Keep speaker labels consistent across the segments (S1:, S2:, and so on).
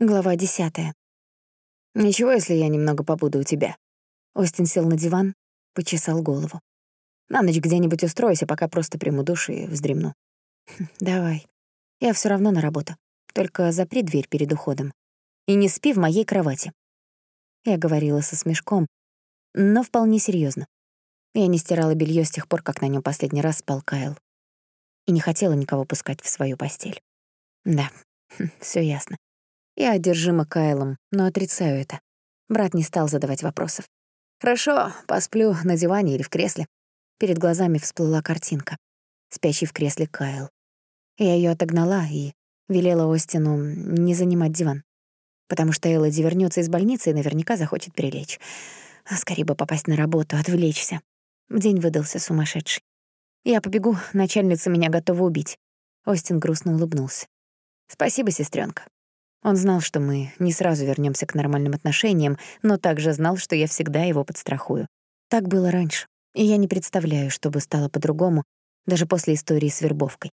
S1: Глава десятая.
S2: «Ничего, если я немного побуду у тебя».
S1: Остин сел на диван, почесал голову.
S2: «На ночь где-нибудь устройся, пока просто приму душ и вздремну».
S1: Хм, «Давай. Я всё равно на работу. Только запри дверь перед уходом. И не спи в моей кровати». Я говорила со смешком, но вполне серьёзно. Я не стирала бельё с тех пор, как на нём последний раз спал Кайл. И не хотела никого пускать в свою постель. Да, хм, всё ясно. Я одержима Кайлом, но отрицаю это. Брат не стал задавать вопросов.
S2: «Хорошо, посплю на диване или в кресле».
S1: Перед глазами всплыла картинка. Спящий в кресле Кайл. Я её отогнала и велела Остину не занимать диван. Потому что Элоди вернётся из больницы и наверняка захочет прилечь. А скорее бы попасть на работу, отвлечься. День выдался сумасшедший. Я побегу, начальница меня готова убить. Остин грустно улыбнулся.
S2: «Спасибо, сестрёнка.
S1: Он знал, что мы не сразу вернёмся к нормальным отношениям, но также знал, что я всегда его подстрахую. Так было раньше, и я не представляю, что бы стало по-другому, даже после истории с вербовкой.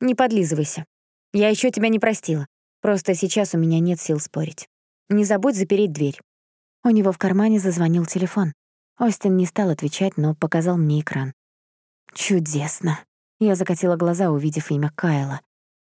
S1: Не подлизывайся. Я ещё тебя не простила. Просто сейчас у меня нет сил спорить. Не забудь запереть дверь. У него в кармане зазвонил телефон. Остин не стал отвечать, но показал мне экран. Чудесно. Я закатила глаза, увидев имя Кайла.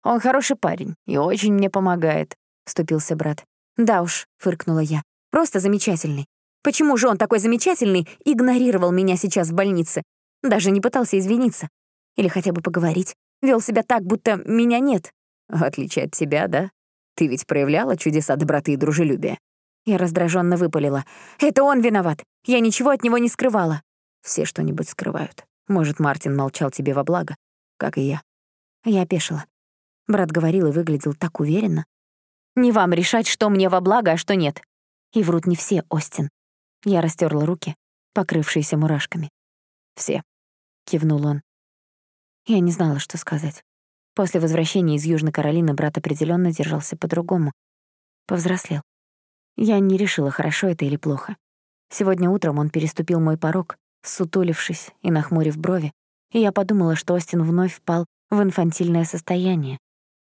S2: «Он хороший парень и очень мне помогает», — вступился брат.
S1: «Да уж», — фыркнула я, — «просто замечательный. Почему же он такой замечательный игнорировал меня сейчас в больнице? Даже не пытался извиниться. Или хотя бы поговорить. Вел себя так, будто меня нет».
S2: «В отличие от тебя, да? Ты ведь проявляла чудеса доброты и дружелюбия».
S1: Я раздраженно выпалила. «Это он виноват. Я ничего от него не скрывала».
S2: «Все что-нибудь скрывают. Может, Мартин молчал тебе во благо, как и я».
S1: Я опешила. Брат говорил и выглядел так уверенно. «Не вам решать, что мне во благо, а что нет. И врут не все, Остин». Я растерла руки, покрывшиеся мурашками.
S2: «Все», —
S1: кивнул он. Я не знала, что сказать. После возвращения из Южной Каролины брат определенно держался по-другому. Повзрослел. Я не решила, хорошо это или плохо. Сегодня утром он переступил мой порог, сутулившись и нахмурив брови, и я подумала, что Остин вновь впал в инфантильное состояние,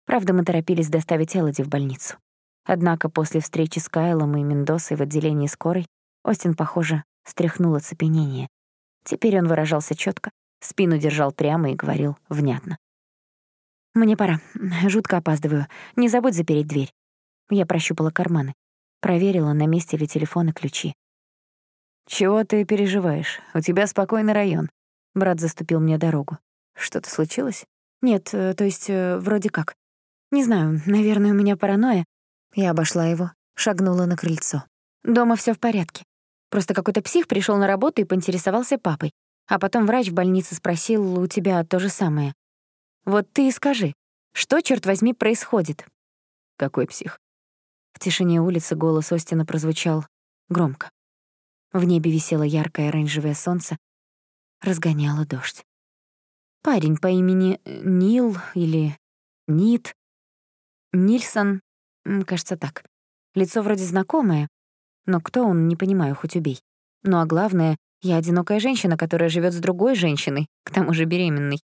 S1: Правда, мы торопились доставить Элоди в больницу. Однако после встречи с Кайлом и Мендосой в отделении скорой Остин, похоже, стряхнул оцепенение. Теперь он выражался чётко, спину держал прямо и говорил внятно. «Мне пора. Жутко опаздываю. Не забудь запереть дверь». Я прощупала карманы. Проверила, на месте ли телефон и ключи.
S2: «Чего ты переживаешь? У тебя спокойный район».
S1: Брат заступил мне дорогу.
S2: «Что-то случилось?»
S1: «Нет, э, то есть, э, вроде как. Не знаю, наверное, у меня паранойя. Я обошла его, шагнула на крыльцо. Дома всё в порядке. Просто какой-то псих пришёл на работу и поинтересовался папой. А потом врач в больнице спросил, у тебя то же самое. Вот ты и скажи, что, чёрт возьми, происходит?
S2: Какой псих?
S1: В тишине улицы голос Остина прозвучал громко. В небе висело яркое оранжевое солнце, разгоняло дождь. Парень по имени Нил или Нит Нильсон, кажется, так. Лицо вроде знакомое, но кто он, не понимаю, хоть убей. Ну а главное, я одинокая женщина, которая живет с другой женщиной, к тому же беременной.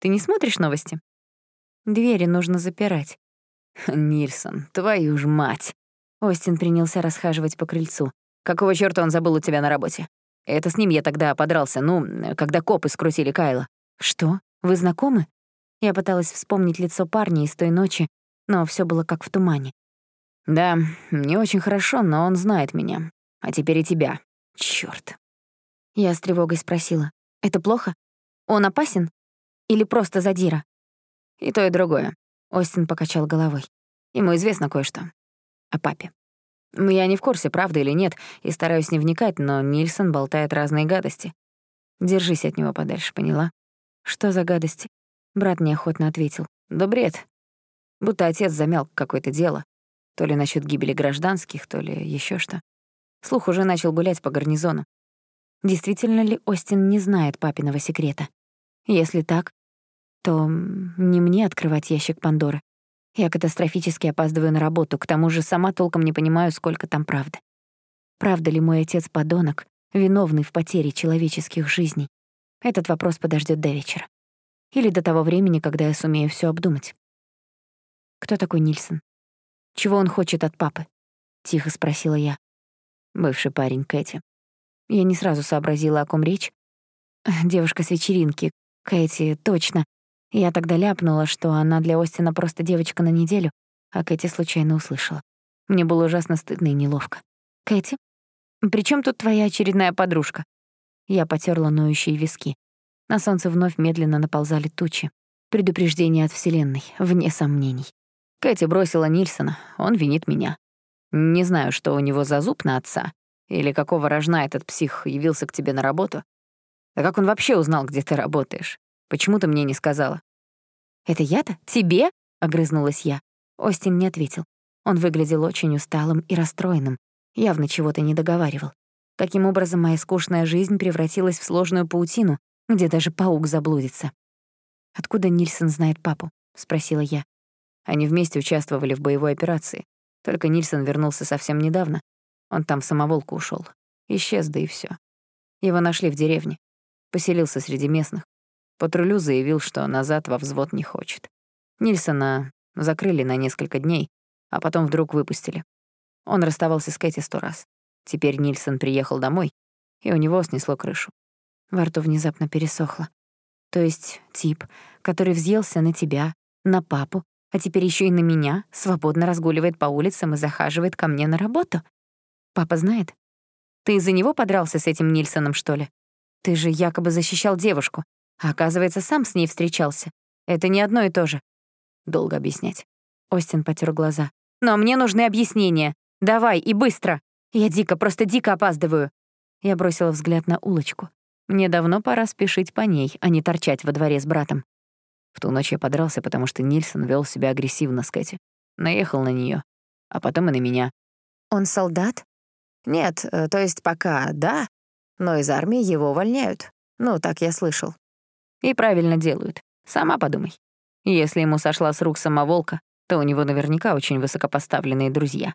S1: Ты не смотришь новости? Двери нужно запирать.
S2: Нильсон, твою ж мать.
S1: Остин принялся расхаживать по крыльцу.
S2: Какого чёрта он забыл у тебя на работе? Это с ним я тогда подрался, ну, когда копы скрутили Кайла.
S1: Что? Вы знакомы? Я пыталась вспомнить лицо парня из той ночи, но все было как в тумане.
S2: «Да, не очень хорошо, но он знает меня. А теперь и тебя. Чёрт».
S1: Я с тревогой спросила. «Это плохо? Он опасен? Или просто задира?»
S2: «И то, и другое», —
S1: Остин покачал головой.
S2: «Ему известно кое-что. О папе. Я не в курсе, правда или нет, и стараюсь не вникать, но Нильсон болтает разные гадости. Держись от него подальше, поняла?»
S1: «Что за гадости?» Брат неохотно ответил.
S2: «Да бред. Будто отец замял какое-то дело. То ли насчет гибели гражданских, то ли еще что. Слух уже начал гулять по гарнизону.
S1: Действительно ли Остин не знает папиного секрета? Если так, то не мне открывать ящик Пандоры. Я катастрофически опаздываю на работу, к тому же сама толком не понимаю, сколько там правды. Правда ли мой отец подонок, виновный в потере человеческих жизней? Этот вопрос подождет до вечера. Или до того времени, когда я сумею все обдумать. Кто такой Нильсон? Чего он хочет от папы?» — тихо спросила я.
S2: Бывший парень Кэти.
S1: Я не сразу сообразила, о ком речь. Девушка с вечеринки. Кэти, точно. Я тогда ляпнула, что она для Остина просто девочка на неделю, а Кэти случайно услышала. Мне было ужасно стыдно и неловко. «Кэти, при чем тут твоя очередная подружка?» Я потерла ноющие виски. На солнце вновь медленно наползали тучи. Предупреждение от Вселенной, вне сомнений.
S2: Кэти бросила Нильсона, он винит меня. Не знаю, что у него за зуб на отца, или какого рожна этот псих явился к тебе на работу. Да как он вообще узнал, где ты работаешь? Почему ты мне не сказала?
S1: «Это я-то? Тебе?» — огрызнулась я. Остин не ответил. Он выглядел очень усталым и расстроенным, явно чего-то не договаривал. Каким образом моя скучная жизнь превратилась в сложную паутину, где даже паук заблудится. «Откуда Нильсон знает папу?» — спросила я.
S2: Они вместе участвовали в боевой операции. Только Нильсон вернулся совсем недавно. Он там в самоволку ушел. Исчез, да и все. Его нашли в деревне. Поселился среди местных. Патрулю заявил, что назад во взвод не хочет. Нильсона закрыли на несколько дней, а потом вдруг выпустили. Он расставался с Кэти сто раз. Теперь Нильсон приехал домой, и у него снесло крышу.
S1: Во рту внезапно пересохло. То есть тип, который взъелся на тебя, на папу, а теперь еще и на меня, свободно разгуливает по улицам и захаживает ко мне на работу. Папа знает? Ты из-за него подрался с этим Нильсоном, что ли? Ты же якобы защищал девушку, а оказывается, сам с ней встречался. Это не одно и то же.
S2: Долго объяснять.
S1: Остин потер глаза. Но мне нужны объяснения. Давай, и быстро. Я дико, просто дико опаздываю. Я бросила взгляд на улочку. Мне давно пора спешить по ней, а не торчать во дворе с братом.
S2: В ту ночь я подрался, потому что Нильсон вел себя агрессивно с Кэти. Наехал на нее, а потом и на меня.
S1: «Он солдат?»
S2: «Нет, э, то есть пока да, но из армии его увольняют. Ну, так я слышал. И правильно делают. Сама подумай. Если ему сошла с рук самоволка, то у него наверняка очень высокопоставленные друзья.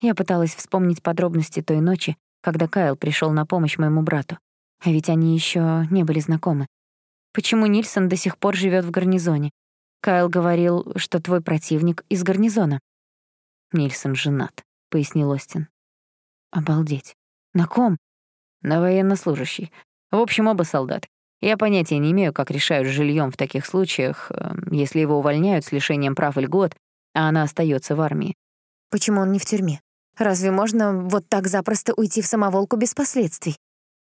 S1: Я пыталась вспомнить подробности той ночи, когда Кайл пришел на помощь моему брату. А ведь они еще не были знакомы. Почему Нильсон до сих пор живет в гарнизоне? Кайл говорил, что твой противник из гарнизона.
S2: Нильсон женат, пояснил Остин.
S1: Обалдеть. На ком?
S2: На военнослужащий. В общем, оба солдаты. Я понятия не имею, как решают с жильем в таких случаях, эм, если его увольняют с лишением прав и льгот, а она остается в армии.
S1: Почему он не в тюрьме? Разве можно вот так запросто уйти в самоволку без последствий?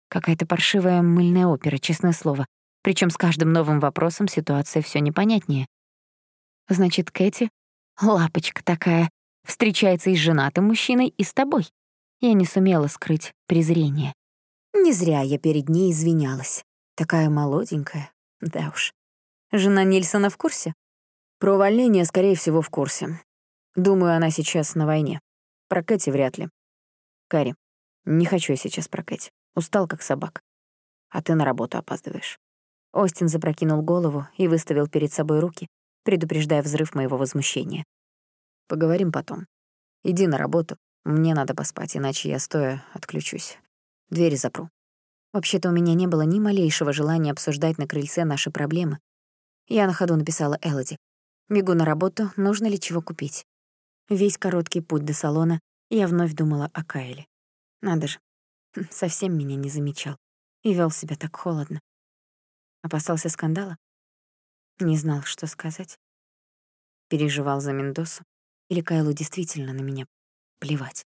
S1: Какая-то паршивая мыльная опера, честное слово. Причем с каждым новым вопросом ситуация все непонятнее. Значит, Кэти, лапочка такая, встречается и с женатым мужчиной, и с тобой. Я не сумела скрыть презрение. Не зря я перед ней извинялась. Такая молоденькая, да уж. Жена Нильсона в курсе?
S2: Про увольнение, скорее всего, в курсе. Думаю, она сейчас на войне. Про Кэти вряд ли. Кари, не хочу я сейчас про Кэти. Устал, как собак. А ты на работу опаздываешь.
S1: Остин запрокинул голову и выставил перед собой руки, предупреждая взрыв моего возмущения.
S2: Поговорим потом. Иди на работу. Мне надо поспать, иначе я стоя отключусь. Двери запру.
S1: Вообще-то у меня не было ни малейшего желания обсуждать на крыльце наши проблемы. Я на ходу написала Элоди. Бегу на работу, нужно ли чего купить. Весь короткий путь до салона я вновь думала о Кайле. Надо же, совсем меня не замечал и вел себя так холодно. Опасался скандала? Не знал, что сказать. Переживал за Мендосу? Или Кайлу действительно на меня плевать?